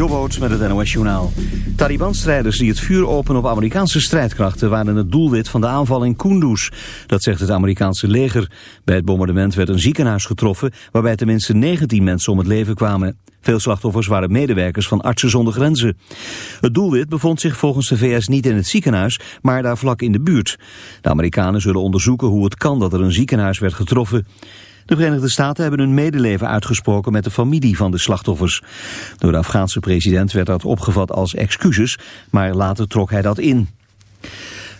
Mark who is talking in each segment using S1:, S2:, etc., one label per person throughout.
S1: Jobboot met het NOS Journaal. Taliban-strijders die het vuur openen op Amerikaanse strijdkrachten... waren het doelwit van de aanval in Kunduz. Dat zegt het Amerikaanse leger. Bij het bombardement werd een ziekenhuis getroffen... waarbij tenminste 19 mensen om het leven kwamen. Veel slachtoffers waren medewerkers van Artsen zonder Grenzen. Het doelwit bevond zich volgens de VS niet in het ziekenhuis... maar daar vlak in de buurt. De Amerikanen zullen onderzoeken hoe het kan dat er een ziekenhuis werd getroffen... De Verenigde Staten hebben hun medeleven uitgesproken met de familie van de slachtoffers. Door de Afghaanse president werd dat opgevat als excuses, maar later trok hij dat in.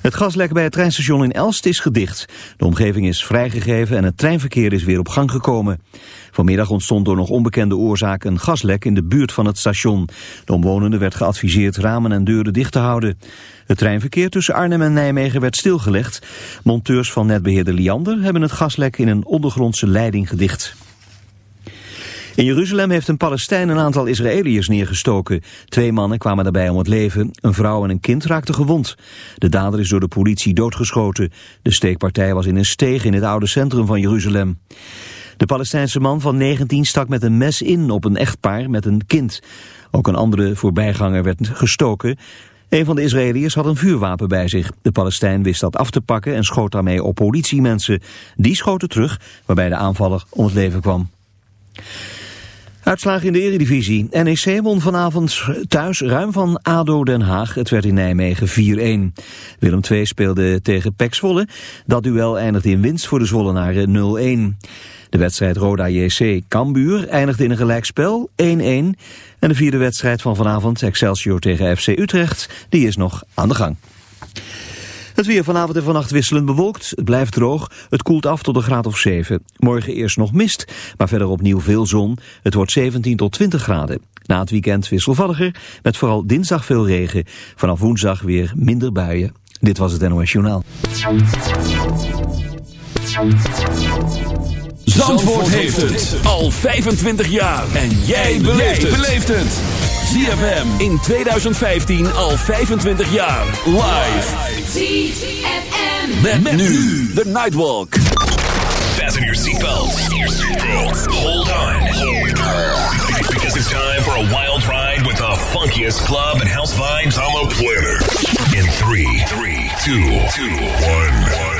S1: Het gaslek bij het treinstation in Elst is gedicht. De omgeving is vrijgegeven en het treinverkeer is weer op gang gekomen. Vanmiddag ontstond door nog onbekende oorzaak een gaslek in de buurt van het station. De omwonenden werd geadviseerd ramen en deuren dicht te houden. Het treinverkeer tussen Arnhem en Nijmegen werd stilgelegd. Monteurs van netbeheerder Liander hebben het gaslek in een ondergrondse leiding gedicht. In Jeruzalem heeft een Palestijn een aantal Israëliërs neergestoken. Twee mannen kwamen daarbij om het leven. Een vrouw en een kind raakten gewond. De dader is door de politie doodgeschoten. De steekpartij was in een steeg in het oude centrum van Jeruzalem. De Palestijnse man van 19 stak met een mes in op een echtpaar met een kind. Ook een andere voorbijganger werd gestoken. Een van de Israëliërs had een vuurwapen bij zich. De Palestijn wist dat af te pakken en schoot daarmee op politiemensen. Die schoten terug, waarbij de aanvaller om het leven kwam. Uitslagen in de Eredivisie. NEC won vanavond thuis ruim van ADO Den Haag. Het werd in Nijmegen 4-1. Willem II speelde tegen PEC Zwolle. Dat duel eindigde in winst voor de Zwollenaren 0-1. De wedstrijd Roda JC Cambuur eindigde in een gelijkspel 1-1. En de vierde wedstrijd van vanavond Excelsior tegen FC Utrecht, die is nog aan de gang. Het weer vanavond en vannacht wisselend bewolkt. Het blijft droog. Het koelt af tot een graad of 7. Morgen eerst nog mist, maar verder opnieuw veel zon. Het wordt 17 tot 20 graden. Na het weekend wisselvalliger, met vooral dinsdag veel regen. Vanaf woensdag weer minder buien. Dit was het NOS Journaal.
S2: Zandvoort heeft het al 25 jaar. En jij beleeft het. ZFM in 2015 al 25 jaar. Live.
S3: ZFM.
S2: Met, nu de Nightwalk.
S4: Fasten your seatbelts. Hold on. Because it's time for a wild ride with the funkiest club and house vibes on the planet. In three, three, two, two, one, one.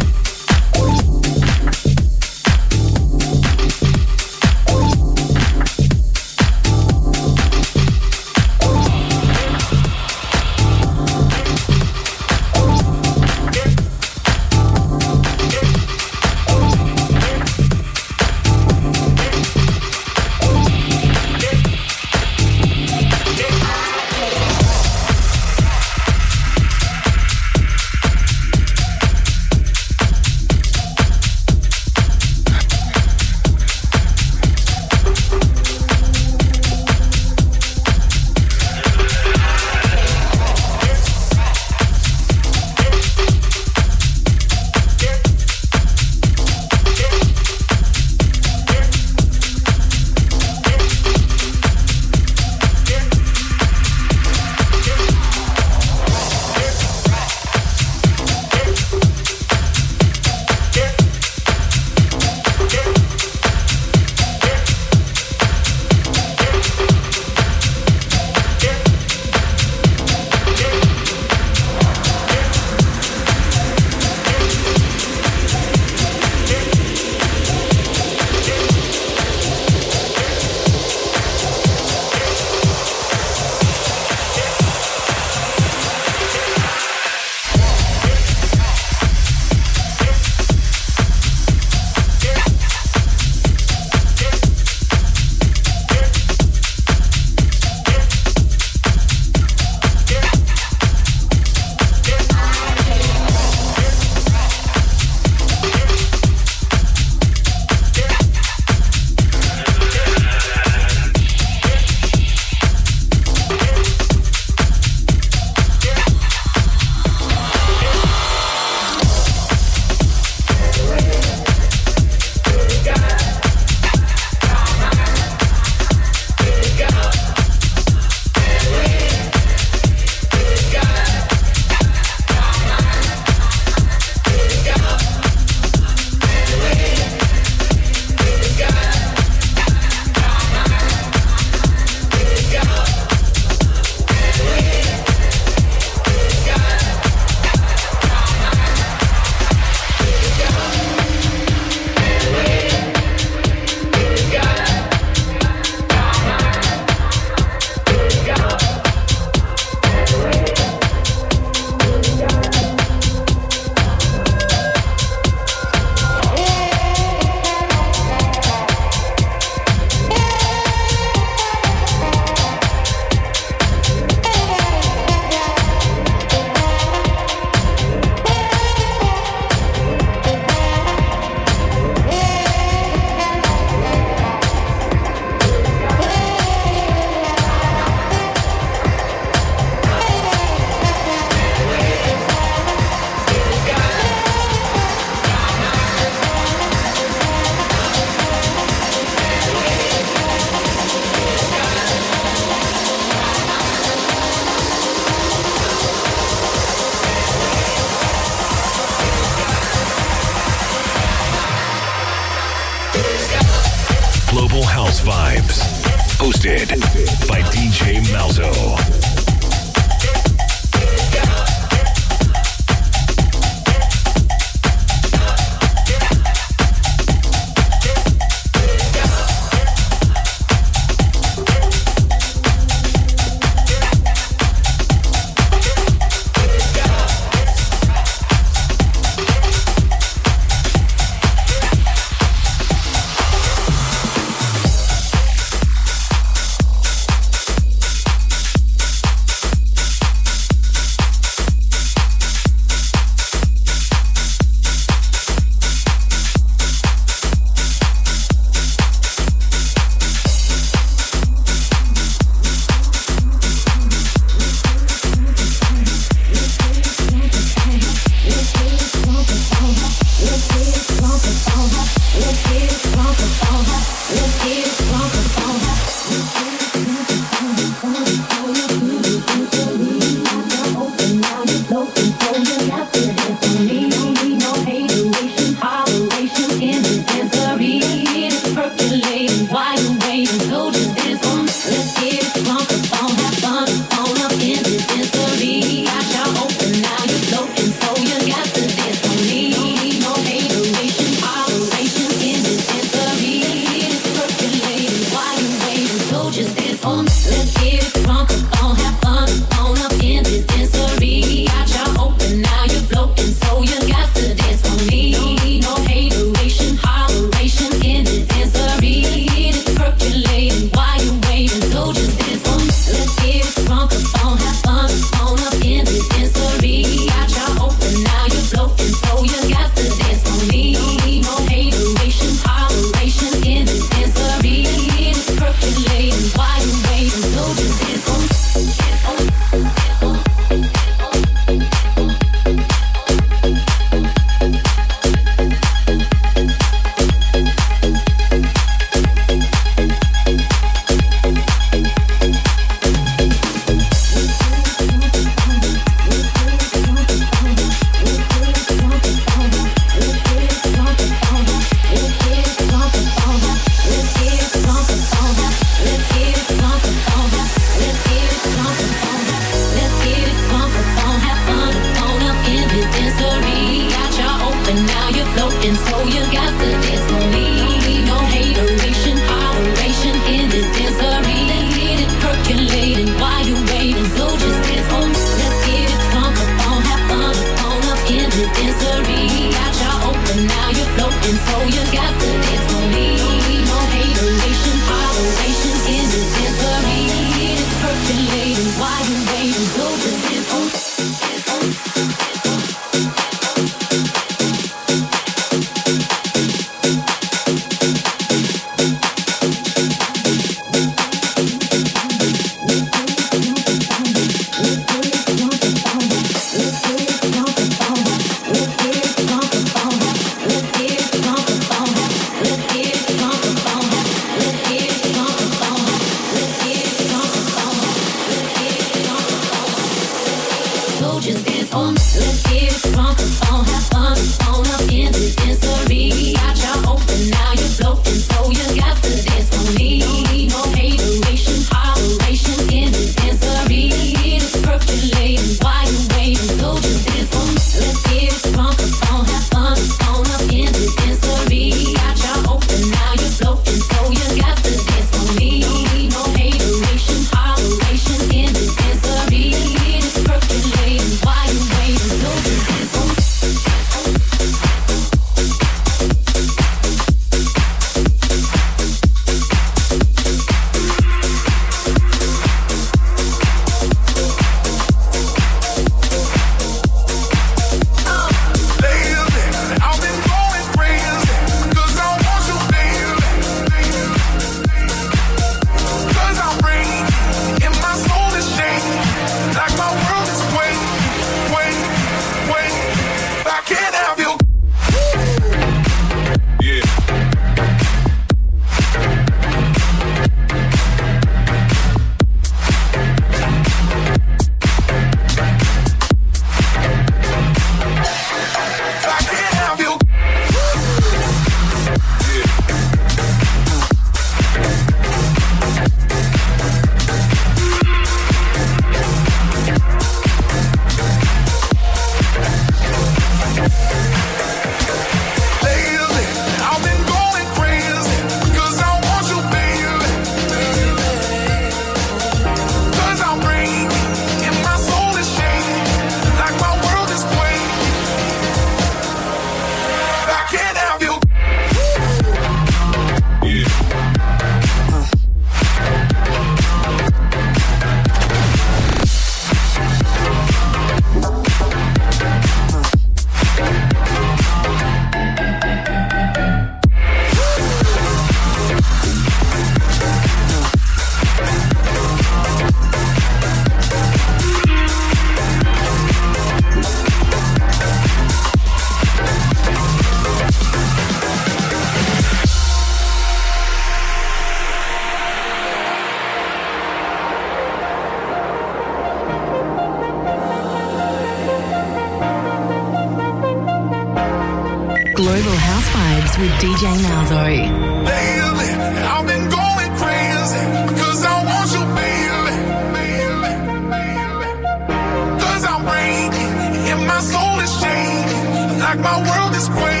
S5: Like my world is quaking.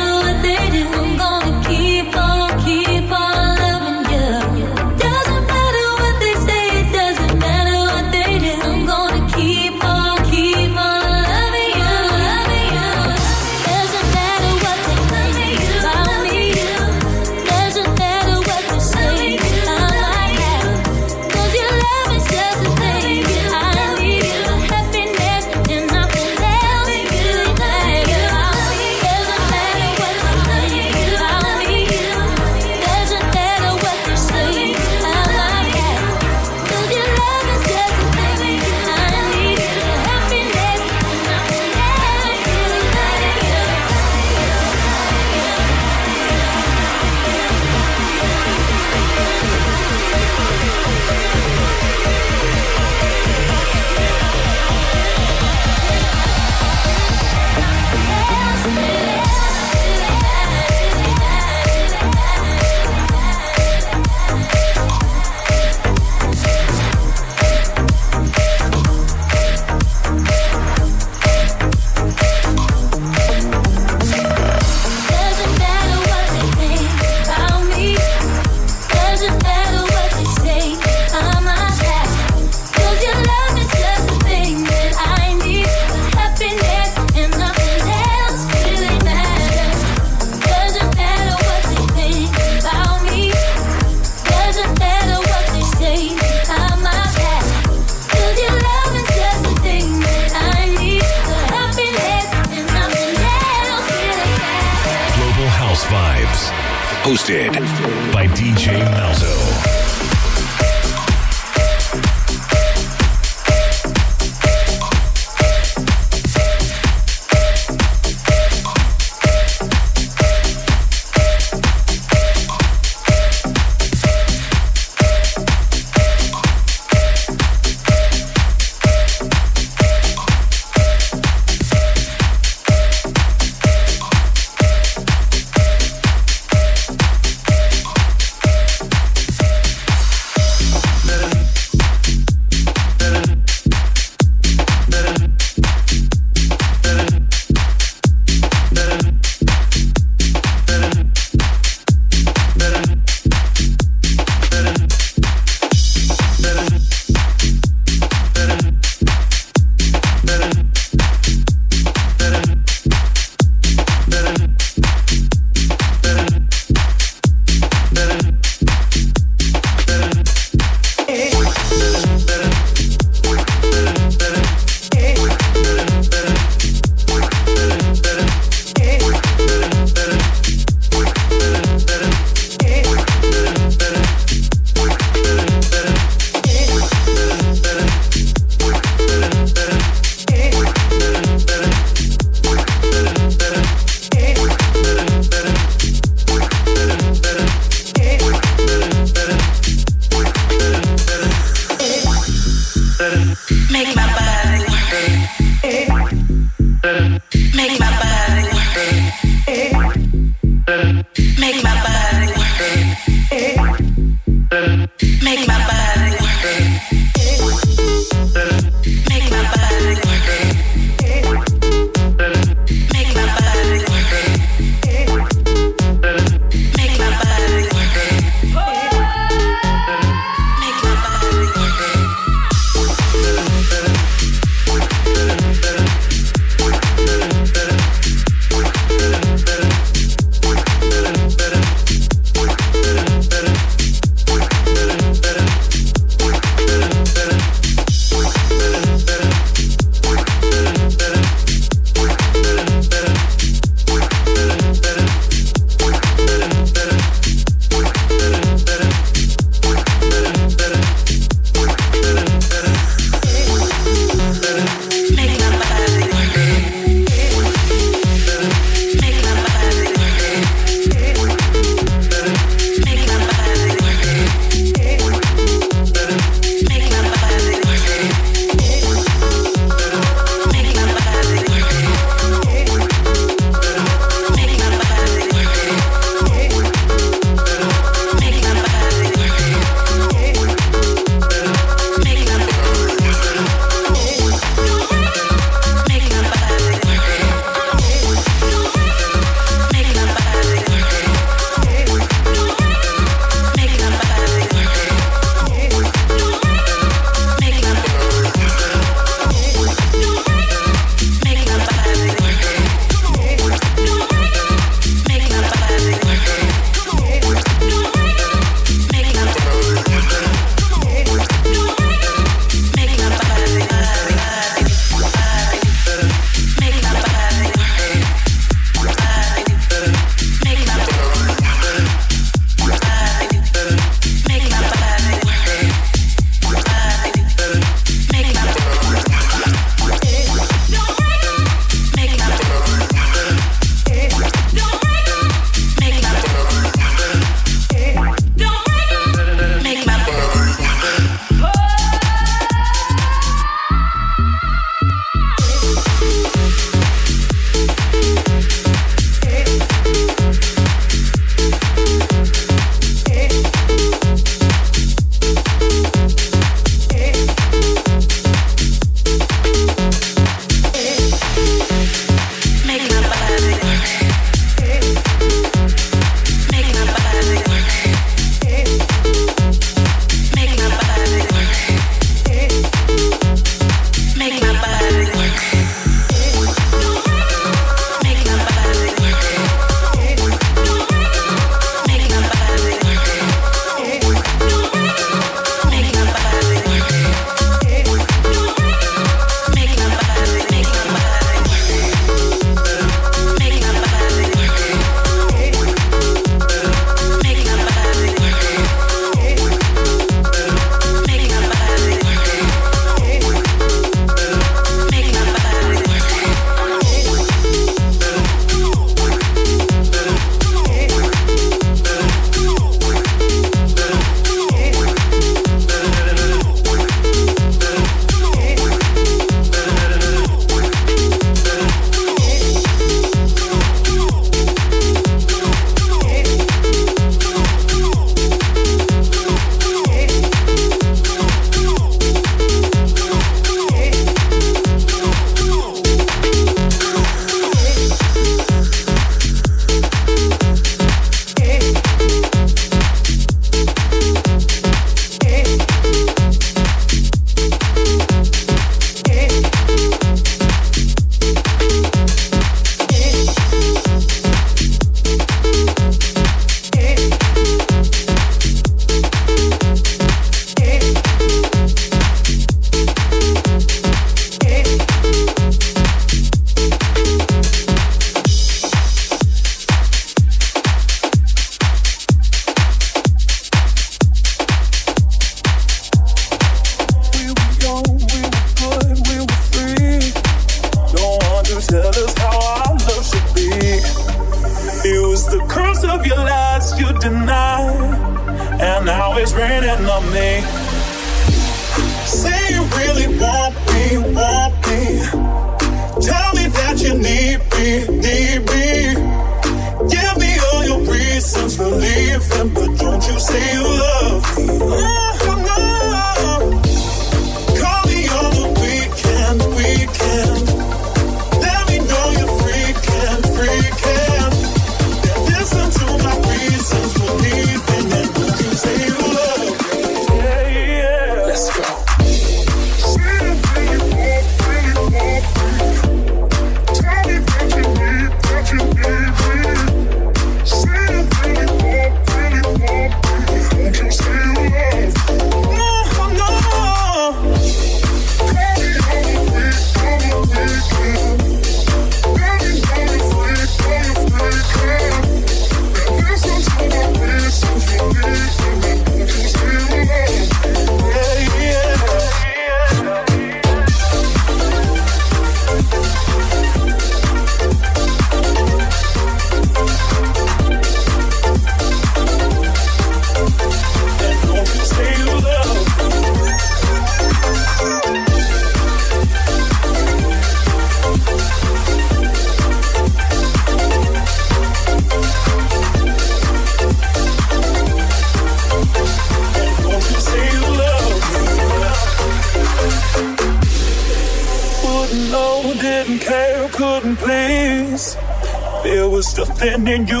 S5: and
S6: then you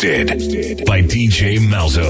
S4: By DJ Malzo.